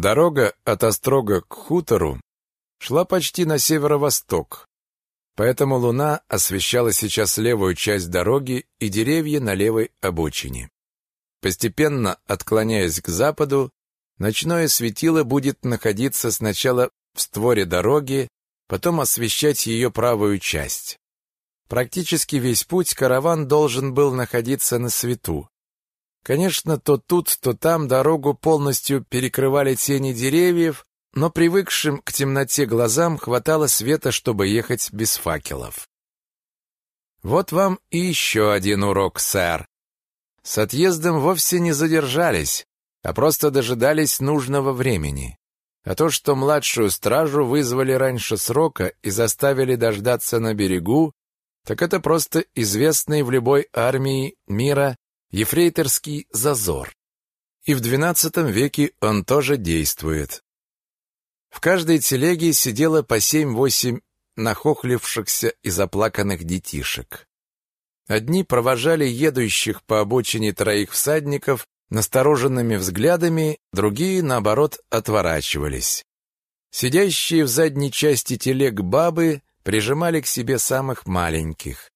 Дорога от Острога к хутору шла почти на северо-восток, поэтому луна освещала сейчас левую часть дороги и деревья на левой обочине. Постепенно отклоняясь к западу, ночное светило будет находиться сначала в створе дороги, потом освещать ее правую часть. Практически весь путь караван должен был находиться на свету. Конечно, то тут, то там дорогу полностью перекрывали тени деревьев, но привыкшим к темноте глазам хватало света, чтобы ехать без факелов. Вот вам и еще один урок, сэр. С отъездом вовсе не задержались, а просто дожидались нужного времени. А то, что младшую стражу вызвали раньше срока и заставили дождаться на берегу, так это просто известный в любой армии мира ефрейторский зазор. И в XII веке он тоже действует. В каждой телеге сидело по семь-восемь нахохлившихся и заплаканных детишек. Одни провожали едущих по обочине троих всадников настороженными взглядами, другие, наоборот, отворачивались. Сидящие в задней части телег бабы прижимали к себе самых маленьких.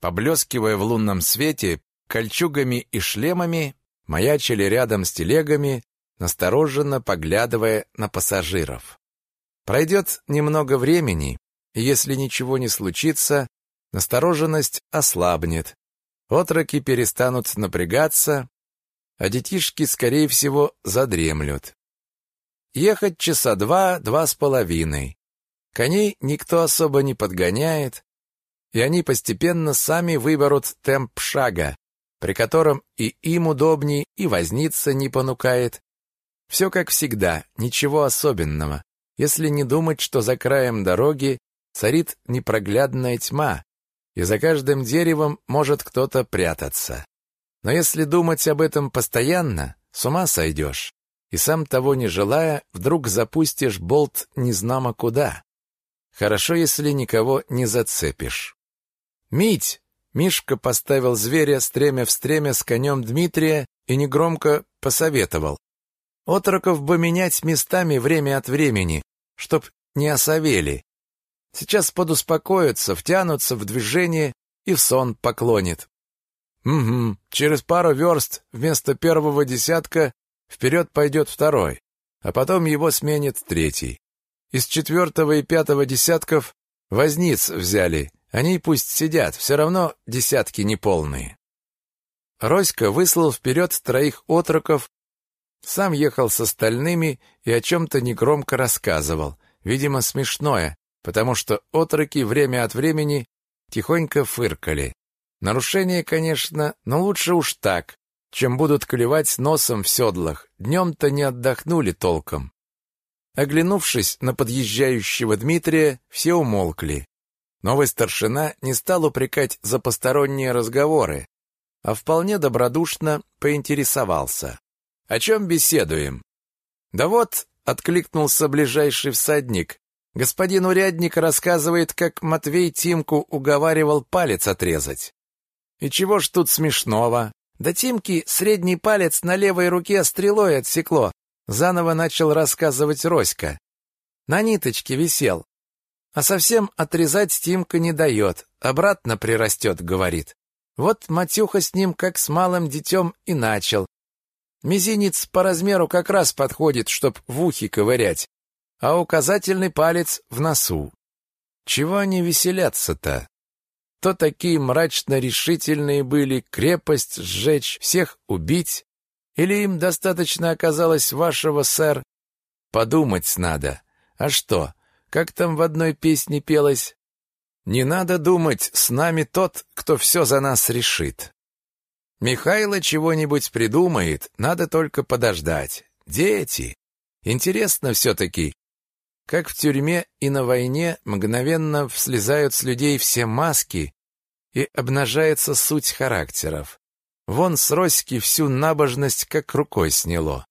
Поблескивая в лунном свете, кольчугами и шлемами, маячили рядом с телегами, настороженно поглядывая на пассажиров. Пройдет немного времени, и если ничего не случится, настороженность ослабнет, отроки перестанут напрягаться, а детишки, скорее всего, задремлют. Ехать часа два, два с половиной. Коней никто особо не подгоняет, и они постепенно сами выберут темп шага, при котором и им удобней, и возница не понукает. Все как всегда, ничего особенного, если не думать, что за краем дороги царит непроглядная тьма, и за каждым деревом может кто-то прятаться. Но если думать об этом постоянно, с ума сойдешь, и сам того не желая, вдруг запустишь болт незнамо куда. Хорошо, если никого не зацепишь. «Мить!» Мишка поставил зверя стремя в стремя с конем Дмитрия и негромко посоветовал. «Отроков бы менять местами время от времени, чтоб не осовели. Сейчас подуспокоятся, втянутся в движение и в сон поклонит. Угу, через пару верст вместо первого десятка вперед пойдет второй, а потом его сменит третий. Из четвертого и пятого десятков возниц взяли, они пусть сидят, все равно десятки неполные. Роська выслал вперед троих отроков, сам ехал с остальными и о чем-то негромко рассказывал, видимо, смешное, потому что отроки время от времени тихонько фыркали. Нарушение, конечно, но лучше уж так, чем будут клевать носом в седлах. Днем-то не отдохнули толком. Оглянувшись на подъезжающего Дмитрия, все умолкли. Новый старшина не стал упрекать за посторонние разговоры, а вполне добродушно поинтересовался. «О чем беседуем?» «Да вот», — откликнулся ближайший всадник, «господин урядник рассказывает, как Матвей Тимку уговаривал палец отрезать». «И чего ж тут смешного?» «Да Тимки средний палец на левой руке стрелой отсекло», — заново начал рассказывать Роська. «На ниточке висел. А совсем отрезать Тимка не дает, обратно прирастет, говорит. Вот Матюха с ним как с малым детем и начал. Мизинец по размеру как раз подходит, чтоб в ухе ковырять, а указательный палец в носу. Чего они веселятся-то? То такие мрачно решительные были крепость сжечь, всех убить, или им достаточно оказалось вашего, сэр? Подумать надо. А что, как там в одной песне пелось? «Не надо думать, с нами тот, кто все за нас решит». Михайло чего-нибудь придумает, надо только подождать. Дети! Интересно все-таки, как в тюрьме и на войне мгновенно слезают с людей все маски и обнажается суть характеров. Вон с Роськи всю набожность как рукой сняло.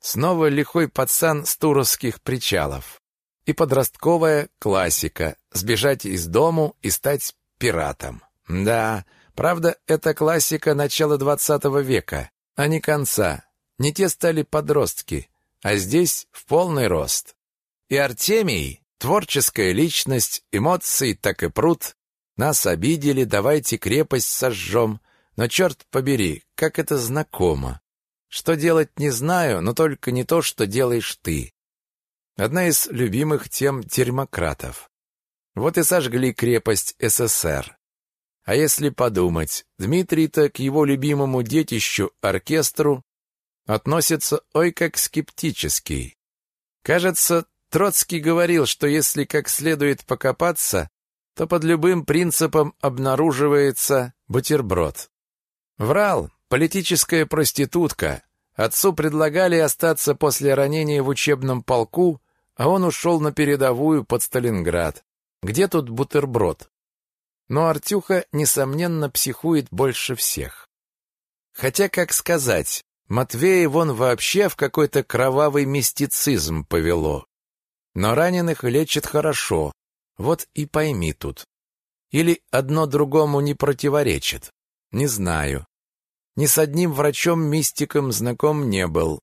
Снова лихой пацан с туровских причалов и подростковая классика «Сбежать из дому и стать пиратом». Да, правда, это классика начала двадцатого века, а не конца. Не те стали подростки. а здесь в полный рост. И Артемий, творческая личность, эмоции так и прут. Нас обидели, давайте крепость сожжем. Но черт побери, как это знакомо. Что делать не знаю, но только не то, что делаешь ты. Одна из любимых тем термократов. Вот и сожгли крепость СССР. А если подумать, Дмитрий-то к его любимому детищу, оркестру, относится ой как скептически. Кажется, Троцкий говорил, что если как следует покопаться, то под любым принципом обнаруживается бутерброд. Врал, политическая проститутка. Отцу предлагали остаться после ранения в учебном полку, а он ушел на передовую под Сталинград. Где тут бутерброд? Но Артюха, несомненно, психует больше всех. Хотя, как сказать, Матвея вон вообще в какой-то кровавый мистицизм повело. Но раненых лечат хорошо, вот и пойми тут. Или одно другому не противоречит. Не знаю. Ни с одним врачом-мистиком знаком не был.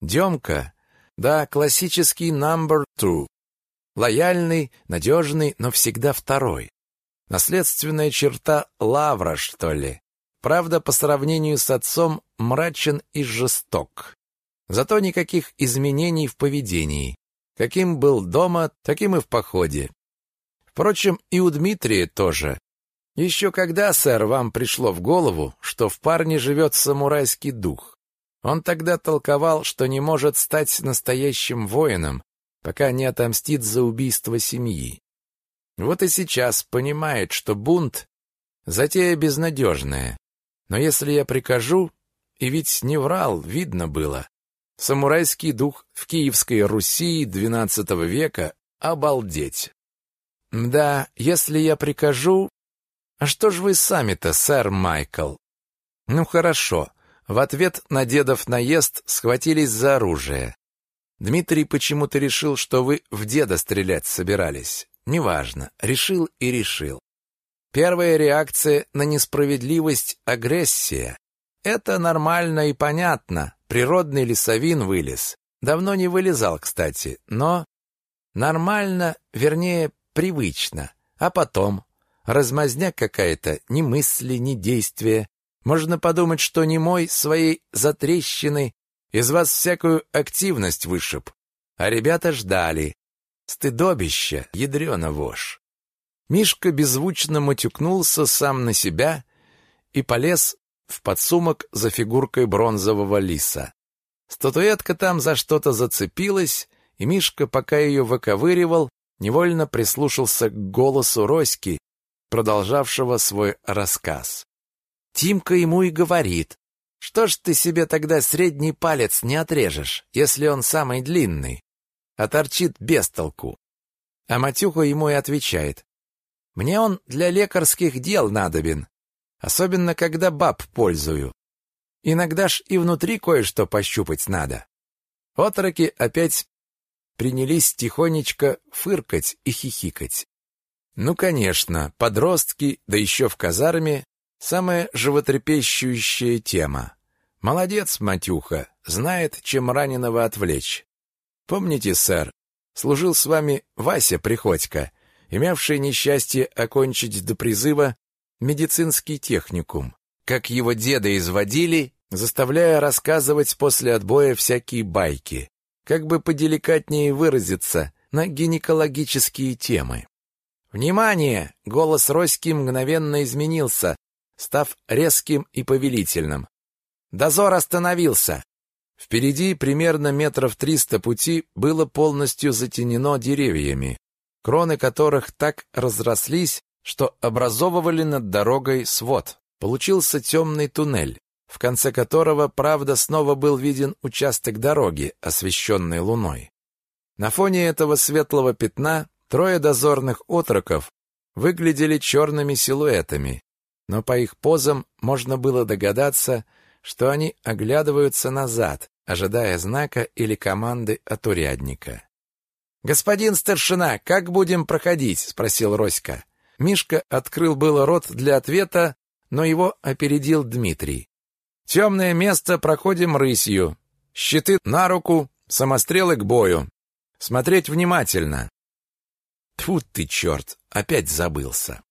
Демка, да, классический number two. Лояльный, надежный, но всегда второй. Наследственная черта лавра, что ли. Правда, по сравнению с отцом, мрачен и жесток. Зато никаких изменений в поведении. Каким был дома, таким и в походе. Впрочем, и у Дмитрия тоже. Еще когда, сэр, вам пришло в голову, что в парне живет самурайский дух? Он тогда толковал, что не может стать настоящим воином, пока не отомстит за убийство семьи. Вот и сейчас понимает, что бунт — затея безнадежная. Но если я прикажу, и ведь не врал, видно было, самурайский дух в Киевской Руси XII века — обалдеть. Да, если я прикажу... А что ж вы сами-то, сэр Майкл? Ну хорошо, в ответ на дедов наезд схватились за оружие. Дмитрий почему-то решил, что вы в деда стрелять собирались. Неважно, решил и решил. Первая реакция на несправедливость — агрессия. Это нормально и понятно. Природный лесовин вылез. Давно не вылезал, кстати, но... Нормально, вернее, привычно. А потом? Размазня какая-то, ни мысли, ни действия. Можно подумать, что не мой своей затрещины из вас всякую активность вышиб. А ребята ждали. Стыдобище, ядрёна вошь. Мишка беззвучно матюкнулся сам на себя и полез в подсумок за фигуркой бронзового лиса. Статуэтка там за что-то зацепилась, и Мишка, пока ее выковыривал, невольно прислушался к голосу Роськи, продолжавшего свой рассказ. Тимка ему и говорит, что ж ты себе тогда средний палец не отрежешь, если он самый длинный, а торчит без толку. А Матюха ему и отвечает, мне он для лекарских дел надобен, особенно когда баб пользую. Иногда ж и внутри кое-что пощупать надо. Отроки опять принялись тихонечко фыркать и хихикать. Ну, конечно, подростки, да еще в казарме, Самая животрепещущая тема. Молодец, Матюха, знает, чем раненого отвлечь. Помните, сэр, служил с вами Вася Приходько, имевший несчастье окончить до призыва медицинский техникум. Как его деда изводили, заставляя рассказывать после отбоя всякие байки. Как бы поделикатнее выразиться на гинекологические темы. «Внимание!» — голос Роськи мгновенно изменился, став резким и повелительным. Дозор остановился. Впереди, примерно метров триста пути, было полностью затенено деревьями, кроны которых так разрослись, что образовывали над дорогой свод. Получился темный туннель, в конце которого, правда, снова был виден участок дороги, освещенный луной. На фоне этого светлого пятна трое дозорных отроков выглядели черными силуэтами, но по их позам можно было догадаться, что они оглядываются назад, ожидая знака или команды от урядника. «Господин старшина, как будем проходить?» — спросил Роська. Мишка открыл было рот для ответа, но его опередил Дмитрий. «Темное место проходим рысью. Щиты на руку, Самострелы к бою. Смотреть внимательно. Тьфу ты, черт, опять забылся.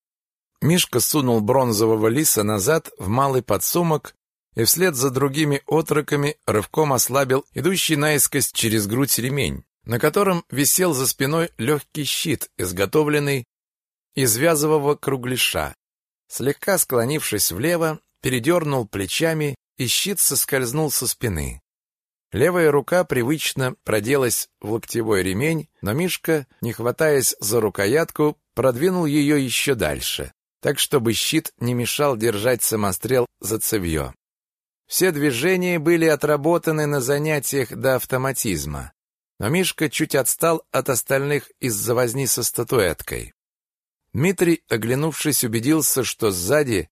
Мишка сунул бронзового лиса назад в малый подсумок и вслед за другими отроками рывком ослабил идущий наискось через грудь ремень, на котором висел за спиной легкий щит, изготовленный из вязового кругляша. Слегка склонившись влево, передернул плечами, и щит соскользнул со спины. Левая рука привычно проделась в локтевой ремень, но Мишка, не хватаясь за рукоятку, продвинул ее еще дальше, так чтобы щит не мешал держать самострел за цевье. Все движения были отработаны на занятиях до автоматизма, но Мишка чуть отстал от остальных из-за возни со статуэткой. Дмитрий, оглянувшись, убедился, что сзади,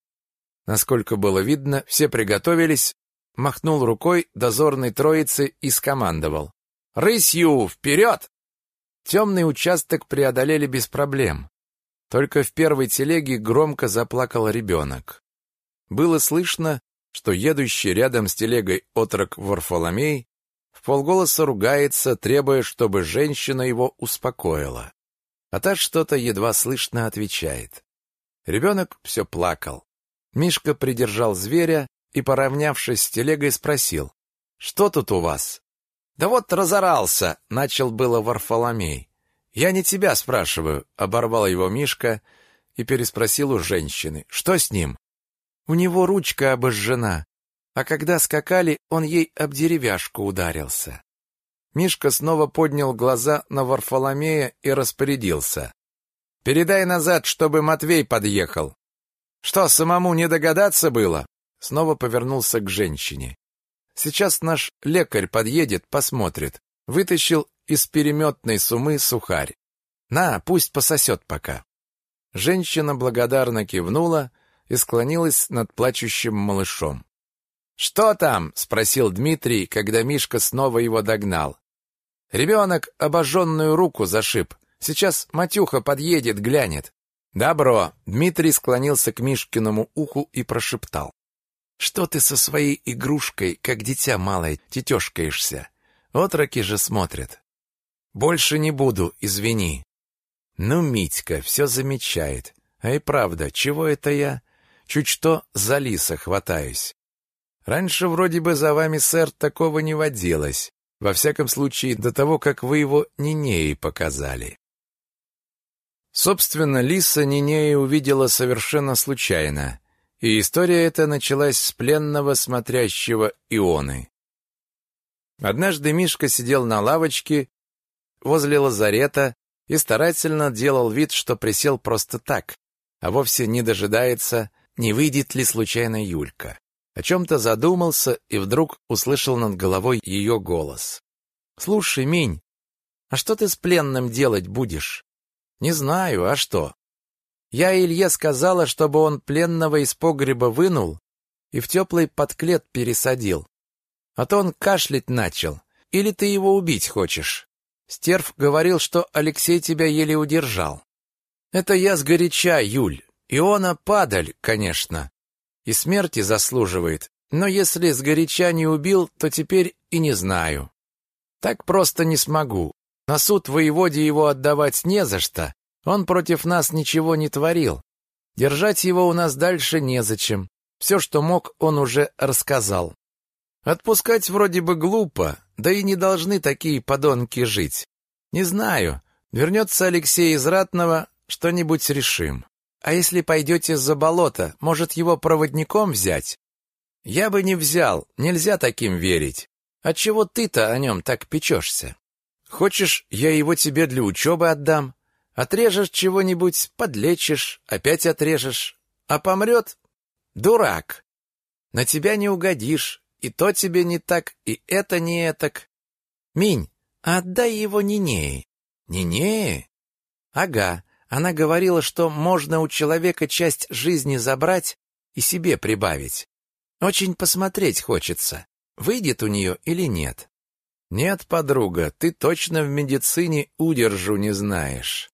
насколько было видно, все приготовились, махнул рукой дозорной троицы и скомандовал. «Рысью! Вперед!» Темный участок преодолели без проблем. Только в первой телеге громко заплакал ребенок. Было слышно, что едущий рядом с телегой отрок Варфоломей в полголоса ругается, требуя, чтобы женщина его успокоила. А та что-то едва слышно отвечает. Ребенок все плакал. Мишка придержал зверя и, поравнявшись с телегой, спросил, «Что тут у вас?» «Да вот разорался», — начал было Варфоломей. «Я не тебя спрашиваю», — оборвал его Мишка и переспросил у женщины, «Что с ним?» «У него ручка обожжена, а когда скакали, он ей об деревяшку ударился». Мишка снова поднял глаза на Варфоломея и распорядился. «Передай назад, чтобы Матвей подъехал». «Что, самому не догадаться было?» Снова повернулся к женщине. Сейчас наш лекарь подъедет, посмотрит. Вытащил из переметной сумы сухарь. На, пусть пососет пока. Женщина благодарно кивнула и склонилась над плачущим малышом. «Что там?» — спросил Дмитрий, когда Мишка снова его догнал. «Ребенок обожженную руку зашиб. Сейчас Матюха подъедет, глянет». «Добро!» — Дмитрий склонился к Мишкиному уху и прошептал. Что ты со своей игрушкой, как дитя малое, тетешкаешься? Отроки же смотрят. Больше не буду, извини. Ну, Митька все замечает. А и правда, чего это я? Чуть что за лиса хватаюсь. Раньше вроде бы за вами, сэр, такого не водилось. Во всяком случае, до того, как вы его Нинеи показали. Собственно, лиса Нинеи увидела совершенно случайно. И история эта началась с пленного смотрящего Ионы. Однажды Мишка сидел на лавочке возле лазарета и старательно делал вид, что присел просто так, а вовсе не дожидается, не выйдет ли случайно Юлька. О чем-то задумался и вдруг услышал над головой ее голос. «Слушай, Минь, а что ты с пленным делать будешь?» «Не знаю, а что?» Я Илье сказала, чтобы он пленного из погреба вынул и в теплый подклет пересадил. А то он кашлять начал. Или ты его убить хочешь? Стерв говорил, что Алексей тебя еле удержал. Это я сгоряча, Юль. Иона падаль, конечно. И смерти заслуживает. Но если сгоряча не убил, то теперь и не знаю. Так просто не смогу. На суд воеводе его отдавать не за что, он против нас ничего не творил. Держать его у нас дальше незачем. Все, что мог, он уже рассказал. Отпускать вроде бы глупо, да и не должны такие подонки жить. Не знаю, вернется Алексей из Ратного, что-нибудь решим. А если пойдете за болото, может, его проводником взять? Я бы не взял, нельзя таким верить. Отчего ты-то о нем так печешься? Хочешь, я его тебе для учебы отдам? Отрежешь чего-нибудь, подлечишь, опять отрежешь. А помрет — дурак. На тебя не угодишь, и то тебе не так, и это не этак. Минь, а отдай его Нинее. Нинее? Ага, она говорила, что можно у человека часть жизни забрать и себе прибавить. Очень посмотреть хочется, выйдет у нее или нет. Нет, подруга, ты точно в медицине удержу не знаешь.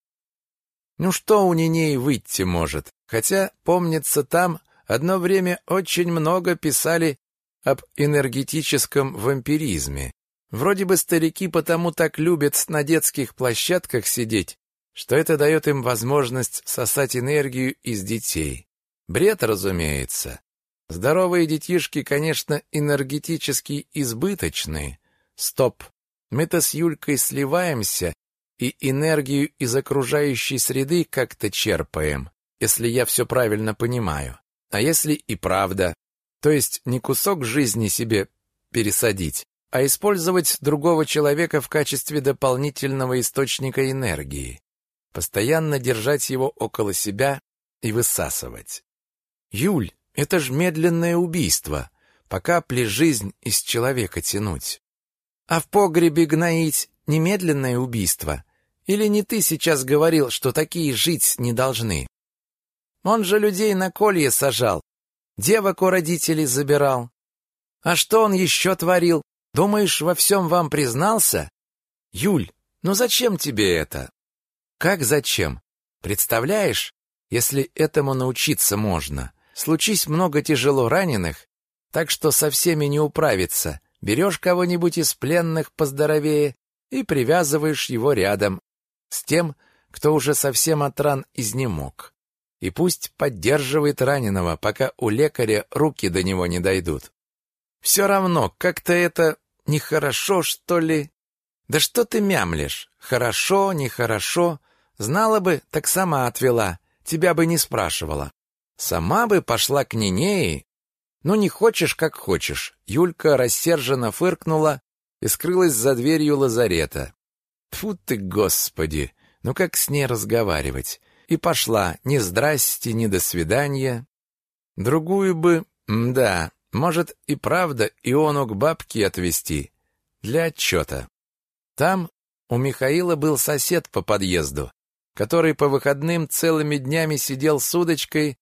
Ну что у Ниней выйти может? Хотя, помнится, там одно время очень много писали об энергетическом вампиризме. Вроде бы старики потому так любят на детских площадках сидеть, что это дает им возможность сосать энергию из детей. Бред, разумеется. Здоровые детишки, конечно, энергетически избыточные. Стоп. Мы-то с Юлькой сливаемся и энергию из окружающей среды как-то черпаем, если я все правильно понимаю. А если и правда, то есть не кусок жизни себе пересадить, а использовать другого человека в качестве дополнительного источника энергии, постоянно держать его около себя и высасывать. Юль, это ж медленное убийство, по капле жизнь из человека тянуть. А в погребе гноить немедленное убийство, или не ты сейчас говорил, что такие жить не должны? Он же людей на колье сажал, девок у родителей забирал. А что он еще творил? Думаешь, во всем вам признался? Юль, ну зачем тебе это? Как зачем? Представляешь, если этому научиться можно? Случись много тяжело раненых, так что со всеми не управиться. Берешь кого-нибудь из пленных поздоровее и привязываешь его рядом, с тем, кто уже совсем от ран изнемог. И пусть поддерживает раненого, пока у лекаря руки до него не дойдут. Все равно, как-то это нехорошо, что ли? Да что ты мямлишь? Хорошо, нехорошо. Знала бы, так сама отвела. Тебя бы не спрашивала. Сама бы пошла к Нинеи. Ну, не хочешь, как хочешь. Юлька рассерженно фыркнула и скрылась за дверью лазарета. Тьфу ты, господи, ну как с ней разговаривать? И пошла, ни здрасте, ни до свидания. Другую бы, да, может и правда Иону к бабке отвезти, для отчета. Там у Михаила был сосед по подъезду, который по выходным целыми днями сидел с удочкой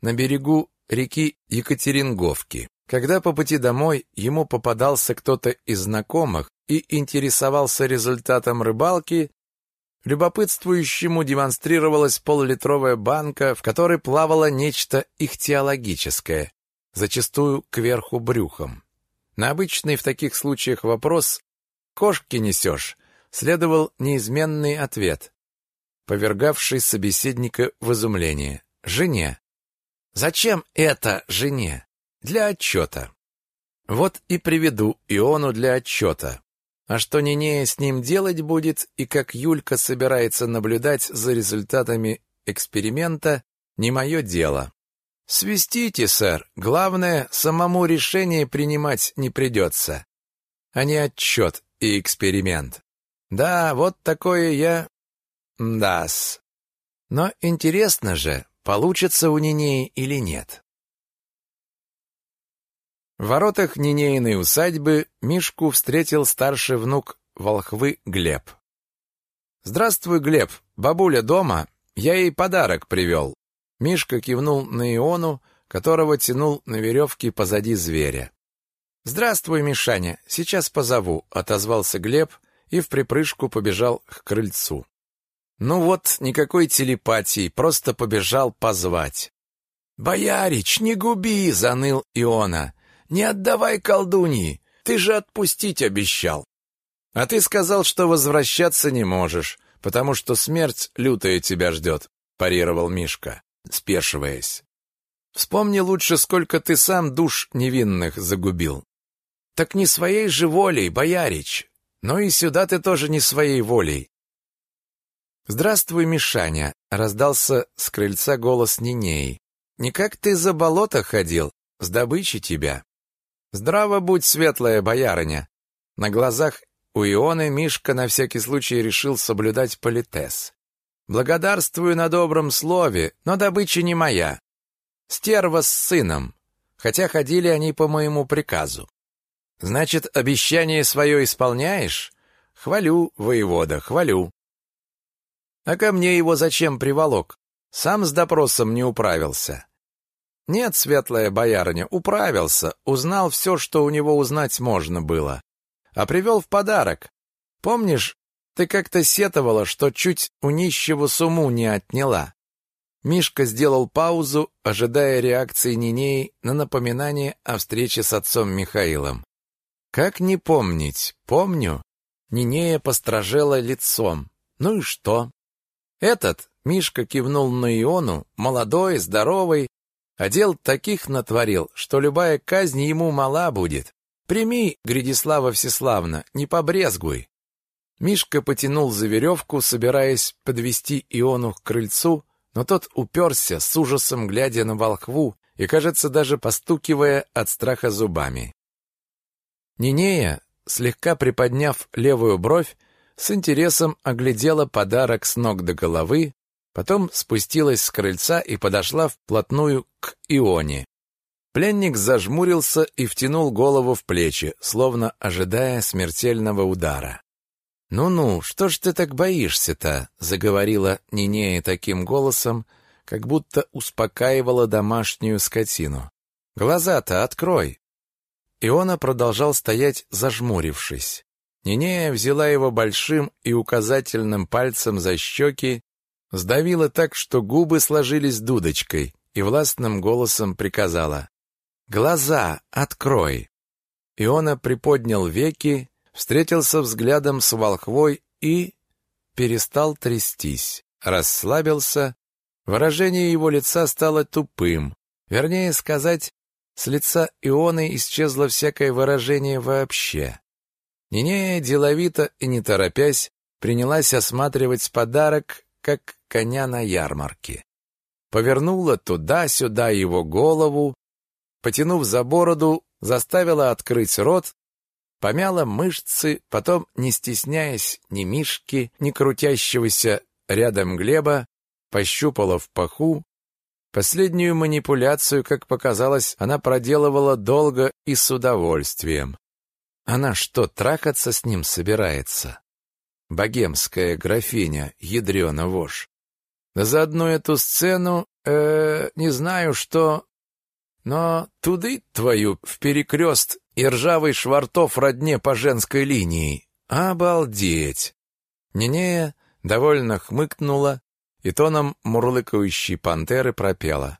на берегу реки Екатеринговки. Когда по пути домой ему попадался кто-то из знакомых, и интересовался результатом рыбалки, любопытствующему демонстрировалась полулитровая банка, в которой плавало нечто ихтиологическое, зачастую кверху брюхом. На обычный в таких случаях вопрос «кошки несешь?» следовал неизменный ответ, повергавший собеседника в изумление. «Жене». «Зачем это жене?» «Для отчета». Вот и приведу Иону для отчета. А что Нинея с ним делать будет и как Юлька собирается наблюдать за результатами эксперимента, не мое дело. Свистите, сэр. Главное, самому решение принимать не придется, а не отчет и эксперимент. Да, вот такое я... Дас. Но интересно же, получится у Нинеи или нет. В воротах Нинейной усадьбы Мишку встретил старший внук волхвы Глеб. «Здравствуй, Глеб. Бабуля дома? Я ей подарок привел». Мишка кивнул на Иону, которого тянул на веревке позади зверя. «Здравствуй, Мишаня. Сейчас позову», — отозвался Глеб и в припрыжку побежал к крыльцу. Ну вот, никакой телепатии, просто побежал позвать. «Боярич, не губи!» — заныл Иона. Не отдавай колдуньи, ты же отпустить обещал. А ты сказал, что возвращаться не можешь, потому что смерть лютая тебя ждет, парировал Мишка, спешиваясь. Вспомни лучше, сколько ты сам душ невинных загубил. Так не своей же волей, боярич. Но и сюда ты тоже не своей волей. Здравствуй, Мишаня, раздался с крыльца голос. Не как ты за болото ходил, с добычей тебя. «Здраво будь, светлая боярыня!» На глазах у Ионы Мишка на всякий случай решил соблюдать политес. «Благодарствую на добром слове, но добыча не моя. Стерва с сыном, хотя ходили они по моему приказу. Значит, обещание свое исполняешь? Хвалю, воевода, хвалю. А ко мне его зачем приволок? Сам с допросом не управился. Нет, светлая боярыня, управился, узнал все, что у него узнать можно было. А привел в подарок. Помнишь, ты как-то сетовала, что чуть у нищего суму не отняла. Мишка сделал паузу, ожидая реакции Нинеи на напоминание о встрече с отцом Михаилом. Как не помнить? Помню. Нинея постражела лицом. Ну и что? Этот, Мишка кивнул на Иону, молодой, здоровый, а дел таких натворил, что любая казнь ему мала будет. Прими, Гридислава Всеславна, не побрезгуй. Мишка потянул за веревку, собираясь подвести Иону к крыльцу, но тот уперся, с ужасом глядя на волхву и, кажется, даже постукивая от страха зубами. Нинея, слегка приподняв левую бровь, с интересом оглядела подарок с ног до головы, потом спустилась с крыльца и подошла вплотную к Ионе. Пленник зажмурился и втянул голову в плечи, словно ожидая смертельного удара. «Ну-ну, что ж ты так боишься-то?» — заговорила Нинея таким голосом, как будто успокаивала домашнюю скотину. «Глаза-то открой!» Иона продолжал стоять, зажмурившись. Нинея взяла его большим и указательным пальцем за щеки, сдавила так, что губы сложились дудочкой, и властным голосом приказала «Глаза открой!» Иона приподнял веки, встретился взглядом с волхвой и перестал трястись, расслабился, выражение его лица стало тупым, вернее сказать, с лица Ионы исчезло всякое выражение вообще. Нинея деловито и не торопясь принялась осматривать подарок, как коня на ярмарке. Повернула туда-сюда его голову, потянув за бороду, заставила открыть рот помяла мышцы, потом, не стесняясь ни Мишки, ни крутящегося рядом Глеба, пощупала в паху. Последнюю манипуляцию, как показалось, она проделывала долго и с удовольствием. Она что, трахаться с ним собирается? Богемская графиня, ядрена вошь. За одну эту сцену, э, не знаю что, но туды твою в перекрест и ржавый швартов родне по женской линии. Обалдеть! Нинея довольно хмыкнула и тоном мурлыкающей пантеры пропела.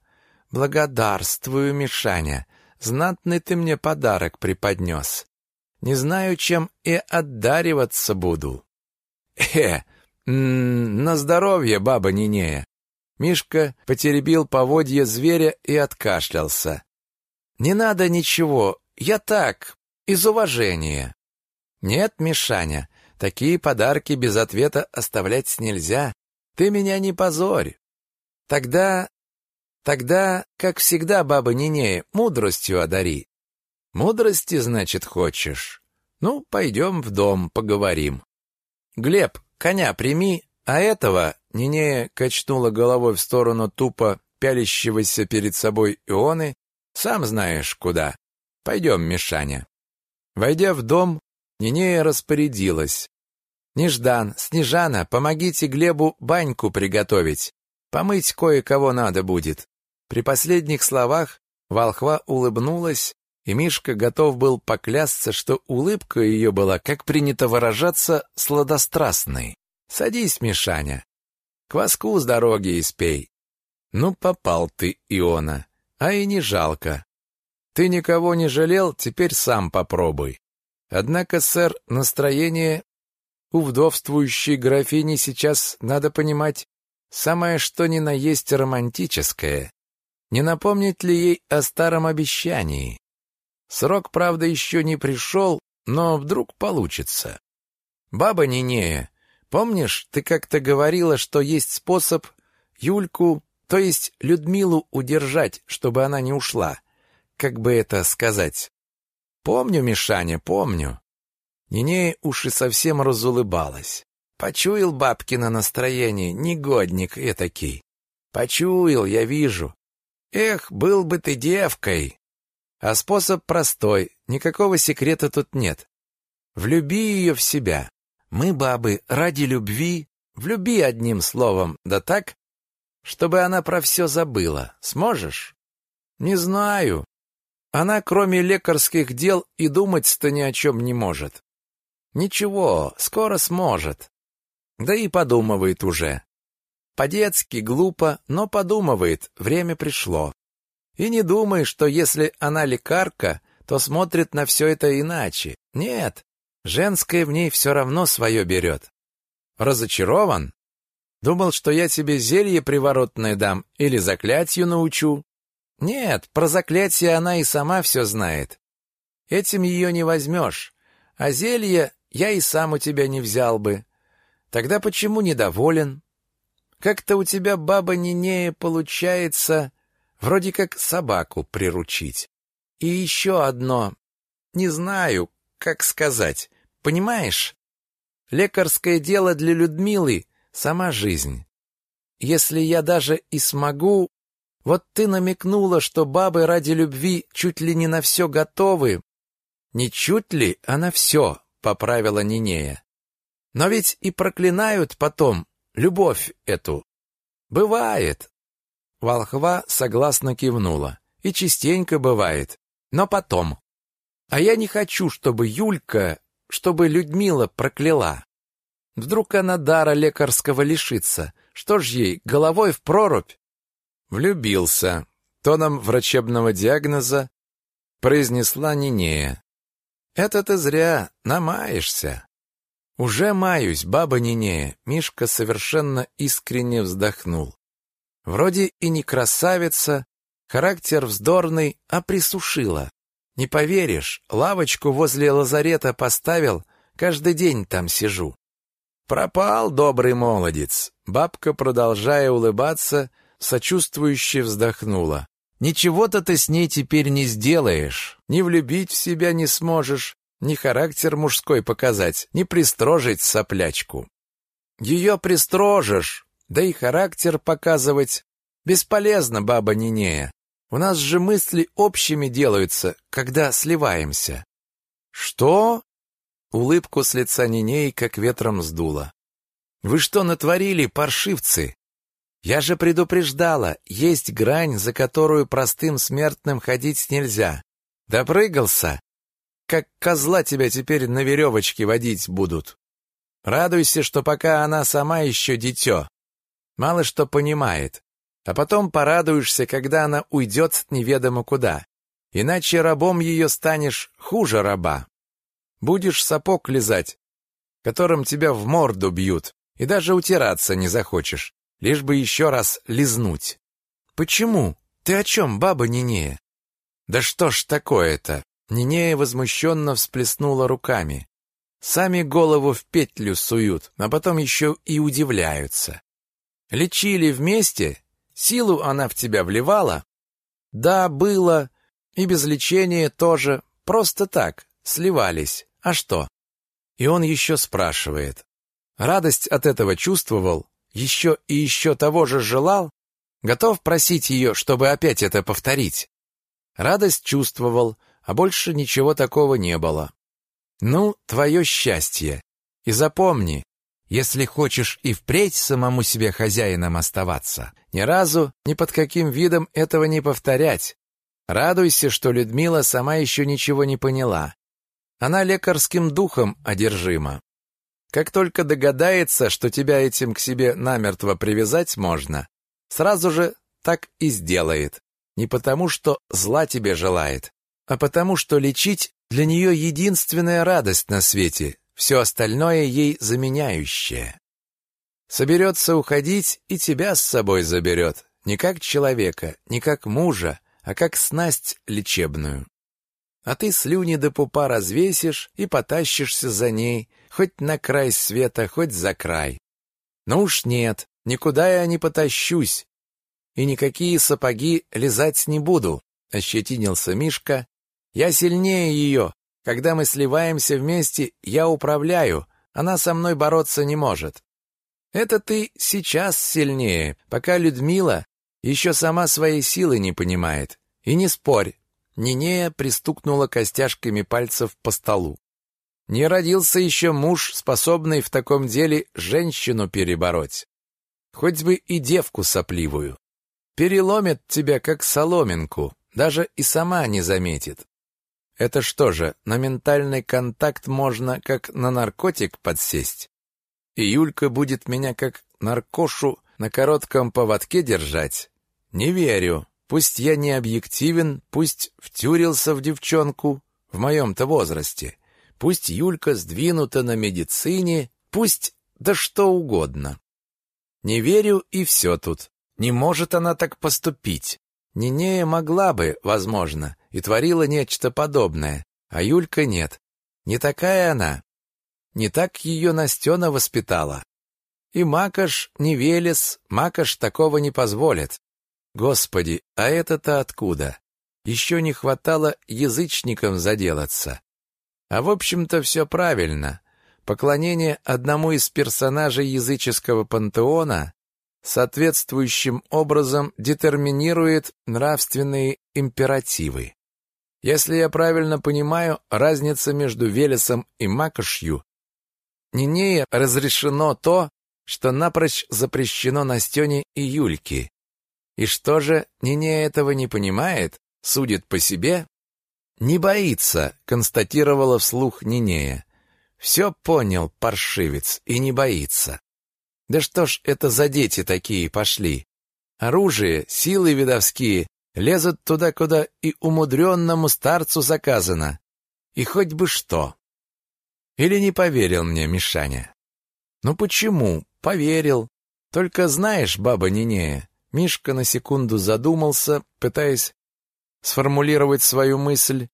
«Благодарствую, Мишаня, знатный ты мне подарок преподнес. Не знаю, чем и отдариваться буду». «Э, на здоровье, баба Нинея!» Мишка потеребил поводья зверя и откашлялся. «Не надо ничего, я так, из уважения. Нет, Мишаня, такие подарки без ответа оставлять нельзя. Ты меня не позорь. Тогда... Тогда, как всегда, баба Нинея, мудростью одари. Мудрости, значит, хочешь? Ну, пойдем в дом, поговорим. Глеб, коня прими, а этого, Нинея качнула головой в сторону тупо пялящегося перед собой Ионы, сам знаешь куда. Пойдем, Мишаня. Войдя в дом, Нинея распорядилась. Неждан, Снежана, помогите Глебу баньку приготовить. Помыть кое-кого надо будет. При последних словах волхва улыбнулась, и Мишка готов был поклясться, что улыбка ее была, как принято выражаться, сладострастной. «Садись, Мишаня. Кваску с дороги испей». «Ну, попал ты, Иона, а и не жалко. Ты никого не жалел, теперь сам попробуй. Однако, сэр, настроение у вдовствующей графини сейчас, надо понимать, самое что ни на есть романтическое. Не напомнить ли ей о старом обещании? Срок, правда, еще не пришел, но вдруг получится. Баба Нинея, помнишь, ты как-то говорила, что есть способ Юльку, то есть Людмилу удержать, чтобы она не ушла? как бы это сказать? Помню, Мишаня, помню. Нинея уж и совсем разулыбалась. Почуял бабкино настроение, негодник этакий. Почуял, я вижу. Эх, был бы ты девкой. А способ простой, никакого секрета тут нет. Влюби ее в себя. Мы, бабы, ради любви, влюби одним словом, да так, чтобы она про все забыла. Сможешь? Не знаю. Она, кроме лекарских дел, и думать-то ни о чем не может. Ничего, скоро сможет. Да и подумывает уже. По-детски глупо, но подумывает, время пришло. И не думай, что если она лекарка, то смотрит на все это иначе. Нет, женское в ней все равно свое берет. Разочарован? Думал, что я тебе зелье приворотное дам или заклятию научу? Нет, про заклятие она и сама все знает. Этим ее не возьмешь. А зелье я и сам у тебя не взял бы. Тогда почему недоволен? Как-то у тебя, баба Нинея, получается вроде как собаку приручить. И еще одно. Не знаю, как сказать. Понимаешь? Лекарское дело для Людмилы — сама жизнь. Если я даже и смогу... Вот ты намекнула, что бабы ради любви чуть ли не на все готовы. Не чуть ли, а на все, — поправила Нинея. Но ведь и проклинают потом любовь эту. Бывает. Волхва согласно кивнула. И частенько бывает. Но потом. А я не хочу, чтобы Юлька, чтобы Людмила прокляла. Вдруг она дара лекарского лишится. Что ж ей, головой в прорубь? Влюбился. Тоном врачебного диагноза произнесла Нинея. Это ты зря намаешься. Уже маюсь, баба Нинея. Мишка совершенно искренне вздохнул. Вроде и не красавица, характер вздорный, а присушила. Не поверишь, лавочку возле лазарета поставил, каждый день там сижу. Пропал добрый молодец. Бабка, продолжая улыбаться, сочувствующе вздохнула. Ничего-то ты с ней теперь не сделаешь. Ни влюбить в себя не сможешь, ни характер мужской показать, ни пристрожить соплячку. Ее пристрожишь, да и характер показывать. Бесполезно, баба Нинея. У нас же мысли общими делаются, когда сливаемся. Что? Улыбку с лица Нинеи как ветром сдуло. Вы что натворили, паршивцы? Я же предупреждала, есть грань, за которую простым смертным ходить нельзя. Допрыгался? Как козла тебя теперь на веревочке водить будут. Радуйся, что пока она сама еще дитё. Мало что понимает. А потом порадуешься, когда она уйдет неведомо куда. Иначе рабом ее станешь хуже раба. Будешь сапог лизать, которым тебя в морду бьют, и даже утираться не захочешь, лишь бы еще раз лизнуть. Почему? Ты о чем, баба Нинея? Да что ж такое-то? Нинея возмущенно всплеснула руками. Сами голову в петлю суют, а потом еще и удивляются. Лечили вместе Силу она в тебя вливала? Да, было. И без лечения тоже. Просто так, сливались. А что? И он еще спрашивает. Радость от этого чувствовал, еще и еще того же желал, готов просить ее, чтобы опять это повторить. Радость чувствовал, а больше ничего такого не было. Ну, твое счастье. И запомни, если хочешь и впредь самому себе хозяином оставаться, ни разу, ни под каким видом этого не повторять. Радуйся, что Людмила сама еще ничего не поняла. Она лекарским духом одержима. Как только догадается, что тебя этим к себе намертво привязать можно, сразу же так и сделает. Не потому, что зла тебе желает, а потому, что лечить для нее единственная радость на свете, все остальное ей заменяющее. Соберется уходить и тебя с собой заберет, не как человека, не как мужа, а как снасть лечебную. А ты слюни до пупа развесишь и потащишься за ней, хоть на край света, хоть за край. Но уж нет, никуда я не потащусь, и никакие сапоги лизать не буду, — ощетинился Мишка. Я сильнее ее, когда мы сливаемся вместе, я управляю, она со мной бороться не может. Это ты сейчас сильнее, пока Людмила еще сама своей силы не понимает. И не спорь. Нинея пристукнула костяшками пальцев по столу. Не родился еще муж, способный в таком деле женщину перебороть. Хоть бы и девку сопливую. Переломит тебя, как соломинку, даже и сама не заметит. Это что же, на ментальный контакт можно как на наркотик подсесть? И Юлька будет меня как наркошу на коротком поводке держать? Не верю. Пусть я не объективен, пусть втюрился в девчонку в моем-то возрасте, пусть Юлька сдвинута на медицине, пусть да что угодно. Не верю, и все тут. Не может она так поступить. Нинея могла бы, возможно, и творила нечто подобное, а Юлька нет. Не такая она. Не так ее Настена воспитала. И Макаш не Велес, Макаш такого не позволит. Господи, а это-то откуда? Еще не хватало язычникам заделаться. А в общем-то все правильно. Поклонение одному из персонажей языческого пантеона соответствующим образом детерминирует нравственные императивы. Если я правильно понимаю, разница между Велесом и Макошью Нинея разрешено то, что напрочь запрещено Настене и Юльке. И что же, Нинея этого не понимает, судит по себе? Не боится, констатировала вслух Нинея. Все понял, паршивец, и не боится. Да что ж это за дети такие пошли? Оружие, силы видовские лезут туда, куда и умудренному старцу заказано. И хоть бы что. Или не поверил мне Мишаня? Ну почему? Поверил. Только знаешь, баба Нинея, Мишка на секунду задумался, пытаясь сформулировать свою мысль.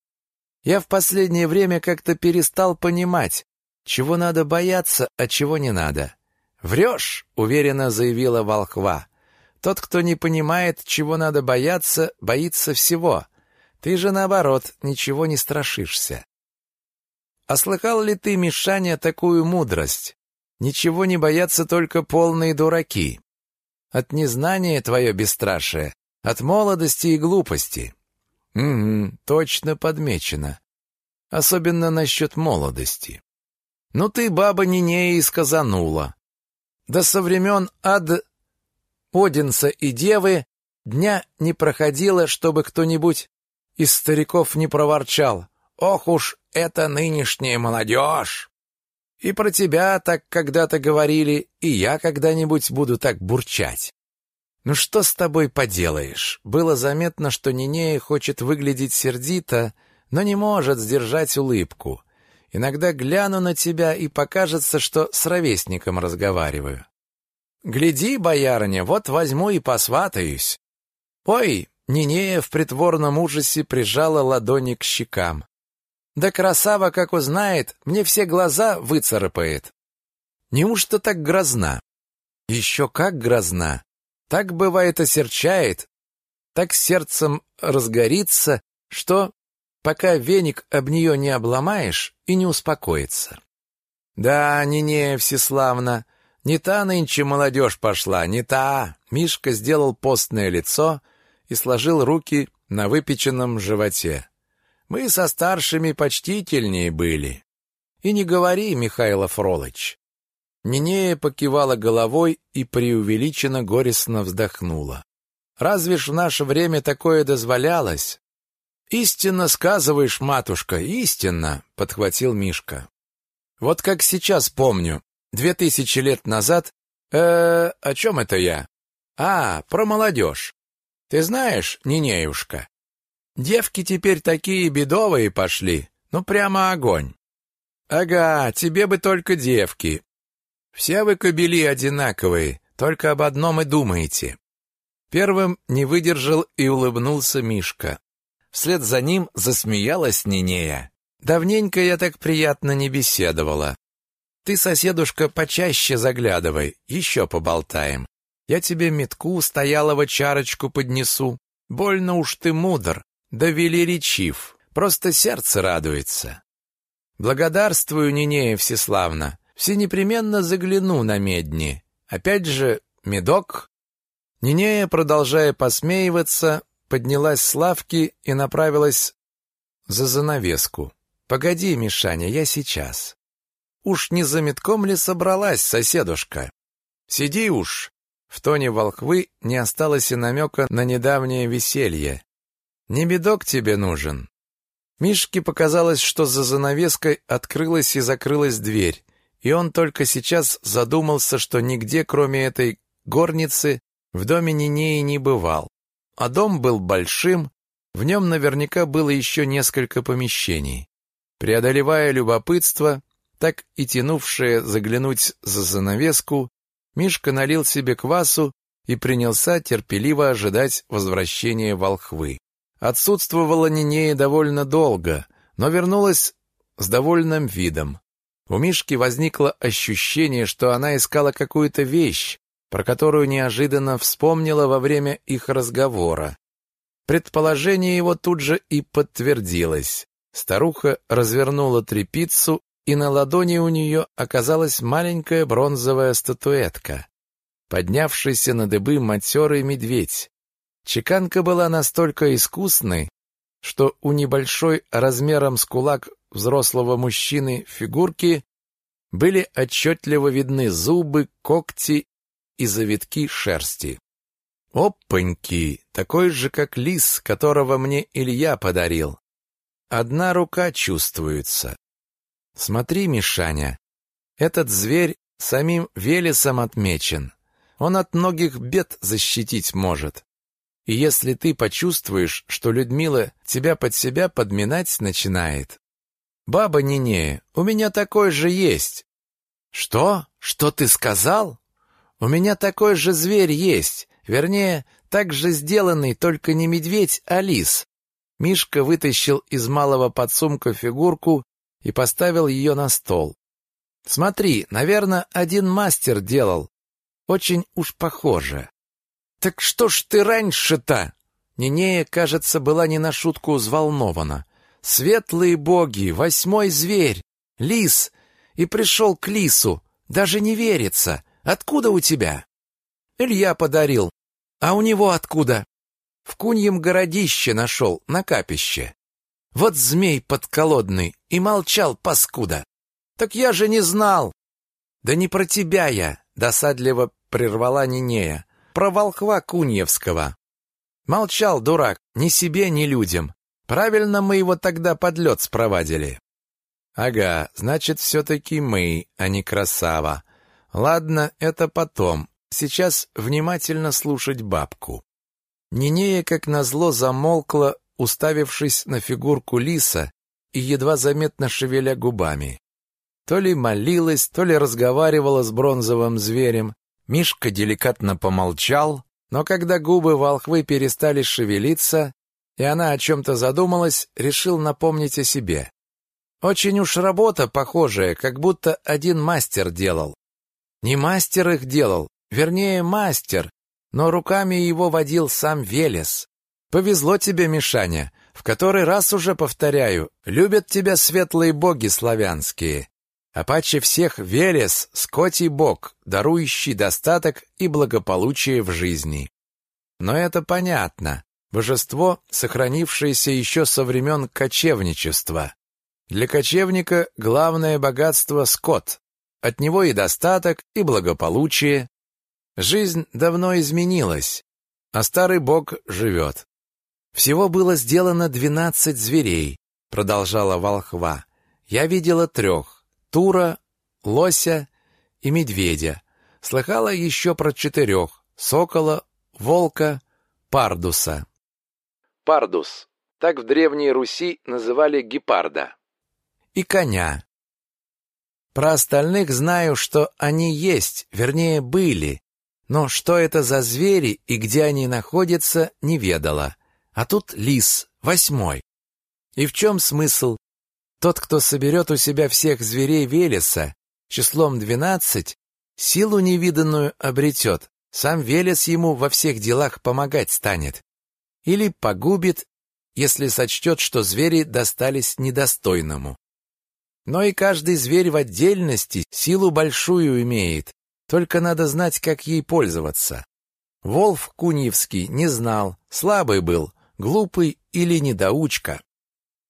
Я в последнее время как-то перестал понимать, чего надо бояться, а чего не надо. «Врешь!» — уверенно заявила волхва. «Тот, кто не понимает, чего надо бояться, боится всего. Ты же, наоборот, ничего не страшишься». «А слыхал ли ты, Мишаня, такую мудрость? Ничего не боятся только полные дураки. От незнания твое бесстрашие, от молодости и глупости». «Угу, точно подмечено. Особенно насчет молодости. Ну ты, баба Нинея, и сказанула. Да со времен ад Одинса и Девы дня не проходило, чтобы кто-нибудь из стариков не проворчал. «Ох уж это нынешняя молодежь!» И про тебя так когда-то говорили, и я когда-нибудь буду так бурчать. Ну что с тобой поделаешь? Было заметно, что Нинея хочет выглядеть сердито, но не может сдержать улыбку. Иногда гляну на тебя, и покажется, что с ровесником разговариваю. Гляди, боярыня, вот возьму и посватаюсь. Ой, Нинея в притворном ужасе прижала ладони к щекам. Да красава, как узнает, мне все глаза выцарапает. Неужто так грозна? Еще как грозна. Так бывает осерчает, так сердцем разгорится, что пока веник об нее не обломаешь и не успокоится. Да, Нинея всеславна, не та нынче молодежь пошла, не та. Мишка сделал постное лицо и сложил руки на выпеченном животе. Мы со старшими почтительнее были. И не говори, Михаил Фролыч. Нинея покивала головой и преувеличенно горестно вздохнула. Разве ж в наше время такое дозволялось? Истинно сказываешь, матушка, истинно, подхватил Мишка. Вот как сейчас помню, две тысячи лет назад... э о чем это я? А, про молодежь. Ты знаешь, Нинеюшка, девки теперь такие бедовые пошли, ну прямо огонь. Ага, тебе бы только девки. Все вы кобели одинаковые, только об одном и думаете. Первым не выдержал и улыбнулся Мишка. Вслед за ним засмеялась Нинея. Давненько я так приятно не беседовала. Ты, соседушка, почаще заглядывай, еще поболтаем. Я тебе метку стоялого чарочку поднесу. Больно уж ты мудр, да велеречив, просто сердце радуется. Благодарствую, Нинея Всеславна, все непременно загляну на медни. Опять же, медок. Нинея, продолжая посмеиваться, поднялась с лавки и направилась за занавеску. «Погоди, Мишаня, я сейчас». «Уж не за метком ли собралась, соседушка?» «Сиди уж!» В тоне волхвы не осталось и намека на недавнее веселье. «Не бедок тебе нужен». Мишке показалось, что за занавеской открылась и закрылась дверь, и он только сейчас задумался, что нигде, кроме этой горницы, в доме Нинеи не бывал. А дом был большим, в нем наверняка было еще несколько помещений. Преодолевая любопытство, так и тянувшее заглянуть за занавеску, Мишка налил себе квасу и принялся терпеливо ожидать возвращения волхвы. Отсутствовала Нинея довольно долго, но вернулась с довольным видом. У Мишки возникло ощущение, что она искала какую-то вещь, про которую неожиданно вспомнила во время их разговора. Предположение его тут же и подтвердилось. Старуха развернула трепицу, и на ладони у нее оказалась маленькая бронзовая статуэтка. Поднявшийся на дыбы матерый медведь. Чеканка была настолько искусной, что у небольшой размером с кулак взрослого мужчины фигурки были отчетливо видны зубы, когти и завитки шерсти. Опаньки, такой же, как лис, которого мне Илья подарил. Одна рука чувствуется. Смотри, Мишаня, этот зверь самим Велесом отмечен. Он от многих бед защитить может. И если ты почувствуешь, что Людмила тебя под себя подминать начинает... Баба Нинея, у меня такой же есть. Что? Что ты сказал? У меня такой же зверь есть. Вернее, так же сделанный, только не медведь, а лис. Мишка вытащил из малого подсумка фигурку и поставил ее на стол. Смотри, наверное, один мастер делал. Очень уж похоже. Так что ж ты раньше-то? Нинея, кажется, была не на шутку взволнована. Светлые боги, восьмой зверь, лис, и пришел к лису. Даже не верится. Откуда у тебя? Илья подарил. А у него откуда? В куньем городище нашел, на капище. Вот змей подколодный, и молчал, паскуда. Так я же не знал. Да не про тебя я, досадливо прервала Нинея. Про волхва Куньевского. Молчал, дурак, ни себе, ни людям. Правильно мы его тогда под лед спровадили. Ага, значит, все-таки мы, а не красава. Ладно, это потом. Сейчас внимательно слушать бабку. Нинея, как назло, замолкла, уставившись на фигурку лиса и едва заметно шевеля губами. То ли молилась, то ли разговаривала с бронзовым зверем. Мишка деликатно помолчал, но когда губы волхвы перестали шевелиться, и она о чем-то задумалась, решил напомнить о себе. Очень уж работа похожая, как будто один мастер делал. Не мастер их делал, Вернее, мастер, но руками его водил сам Велес. Повезло тебе, Мишаня, в который раз уже повторяю, любят тебя светлые боги славянские. А паче всех Велес, скотий бог, дарующий достаток и благополучие в жизни. Но это понятно. Божество, сохранившееся еще со времен кочевничества. Для кочевника главное богатство — скот. От него и достаток, и благополучие, Жизнь давно изменилась, а старый бог живет. Всего было сделано двенадцать зверей, продолжала волхва. Я видела трех — тура, лося и медведя. Слыхала еще про четырех — сокола, волка, пардуса. Пардус. Так в Древней Руси называли гепарда. И коня. Про остальных знаю, что они есть, вернее, были, но что это за звери и где они находятся, не ведала. А тут лис, восьмой. И в чем смысл? Тот, кто соберет у себя всех зверей Велеса, числом двенадцать, силу невиданную обретет, сам Велес ему во всех делах помогать станет. Или погубит, если сочтет, что звери достались недостойному. Но и каждый зверь в отдельности силу большую имеет, только надо знать, как ей пользоваться. Волф Куньевский не знал, слабый был, глупый или недоучка.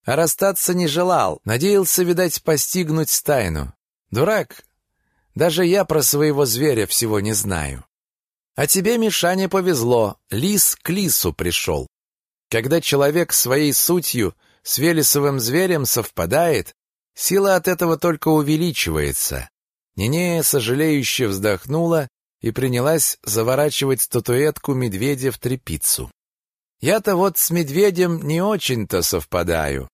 А расстаться не желал, надеялся, видать, постигнуть тайну. Дурак, даже я про своего зверя всего не знаю. А тебе, Мишаня, повезло, лис к лису пришел. Когда человек своей сутью с Велесовым зверем совпадает, сила от этого только увеличивается. Нинея сожалеюще вздохнула и принялась заворачивать статуэтку медведя в тряпицу. Я-то вот с медведем не очень-то совпадаю.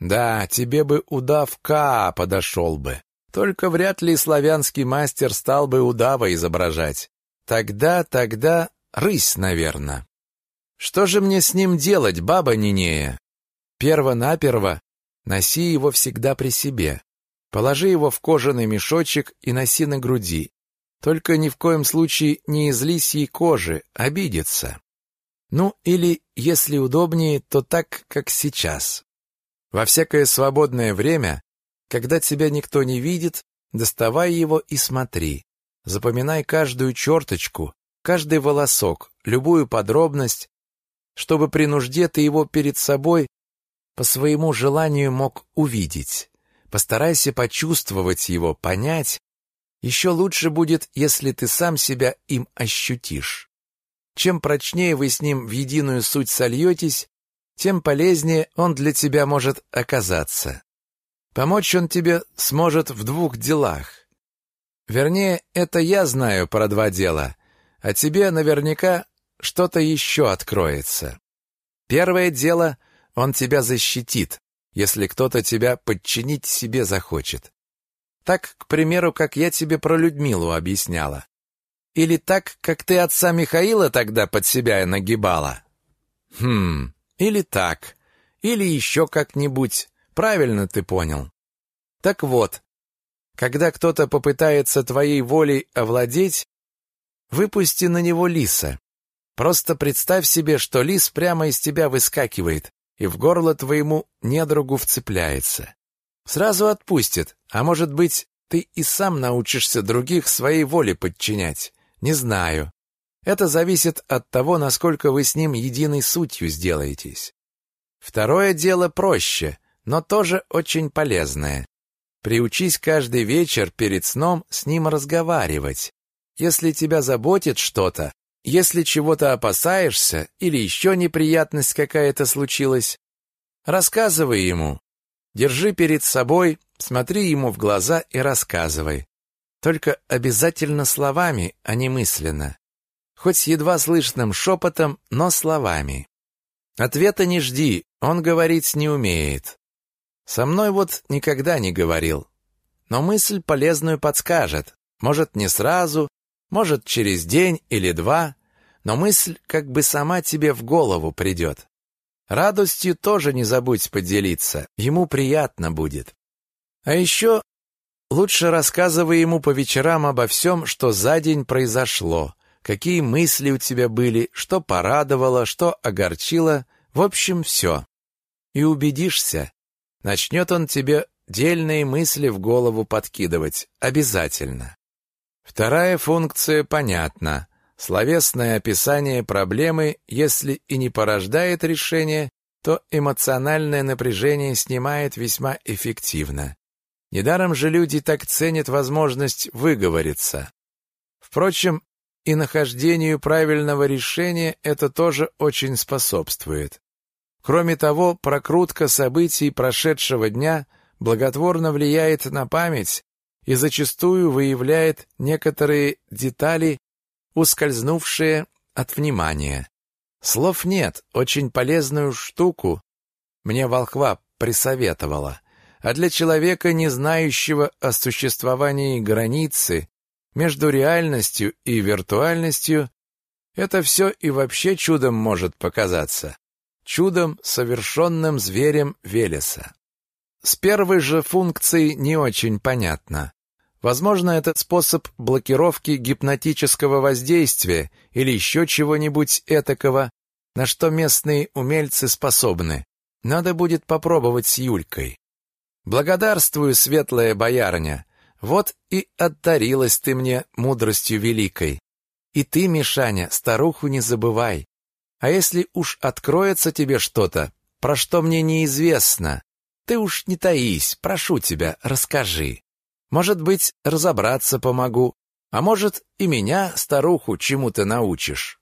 Да, тебе бы удав Ка подошел бы. Только вряд ли славянский мастер стал бы удава изображать. Тогда, тогда рысь, наверное. Что же мне с ним делать, баба Нинея? Перво-наперво носи его всегда при себе. Положи его в кожаный мешочек и носи на груди. Только ни в коем случае не из лисьей кожи, обидится. Ну, или, если удобнее, то так, как сейчас. Во всякое свободное время, когда тебя никто не видит, доставай его и смотри. Запоминай каждую черточку, каждый волосок, любую подробность, чтобы при нужде ты его перед собой по своему желанию мог увидеть. Постарайся почувствовать его, понять. Еще лучше будет, если ты сам себя им ощутишь. Чем прочнее вы с ним в единую суть сольетесь, тем полезнее он для тебя может оказаться. Помочь он тебе сможет в двух делах. Вернее, это я знаю про два дела, а тебе наверняка что-то еще откроется. Первое дело — он тебя защитит, если кто-то тебя подчинить себе захочет. Так, к примеру, как я тебе про Людмилу объясняла. Или так, как ты отца Михаила тогда под себя нагибала? Хм, или так, или еще как-нибудь. Правильно ты понял. Так вот, когда кто-то попытается твоей волей овладеть, выпусти на него лиса. Просто представь себе, что лис прямо из тебя выскакивает и в горло твоему недругу вцепляется. Сразу отпустит, а может быть, ты и сам научишься других своей воле подчинять. Не знаю. Это зависит от того, насколько вы с ним единой сутью сделаетесь. Второе дело проще, но тоже очень полезное. Приучись каждый вечер перед сном с ним разговаривать. Если тебя заботит что-то, если чего-то опасаешься или еще неприятность какая-то случилась, рассказывай ему. Держи перед собой, смотри ему в глаза и рассказывай. Только обязательно словами, а не мысленно. Хоть едва слышным шепотом, но словами. Ответа не жди, он говорить не умеет. Со мной вот никогда не говорил. Но мысль полезную подскажет. Может, не сразу, может, через день или два, но мысль как бы сама тебе в голову придет. Радостью тоже не забудь поделиться, ему приятно будет. А еще Лучше рассказывай ему по вечерам обо всем, что за день произошло, какие мысли у тебя были, что порадовало, что огорчило, в общем, все. И убедишься, начнет он тебе дельные мысли в голову подкидывать, обязательно. Вторая функция понятна. Словесное описание проблемы, если и не порождает решение, то эмоциональное напряжение снимает весьма эффективно. Недаром же люди так ценят возможность выговориться. Впрочем, и нахождению правильного решения это тоже очень способствует. Кроме того, прокрутка событий прошедшего дня благотворно влияет на память и зачастую выявляет некоторые детали, ускользнувшие от внимания. Слов нет, очень полезную штуку мне волхва присоветовала. А для человека, не знающего о существовании границы между реальностью и виртуальностью, это все и вообще чудом может показаться. Чудом, совершенным зверем Велеса. С первой же функцией не очень понятно. Возможно, этот способ блокировки гипнотического воздействия или еще чего-нибудь этакого, на что местные умельцы способны. Надо будет попробовать с Юлькой. Благодарствую, светлая боярня, вот и отдарилась ты мне мудростью великой. И ты, Мишаня, старуху не забывай. А если уж откроется тебе что-то, про что мне неизвестно, ты уж не таись, прошу тебя, расскажи. Может быть, разобраться помогу, а может, и меня, старуху, чему-то научишь.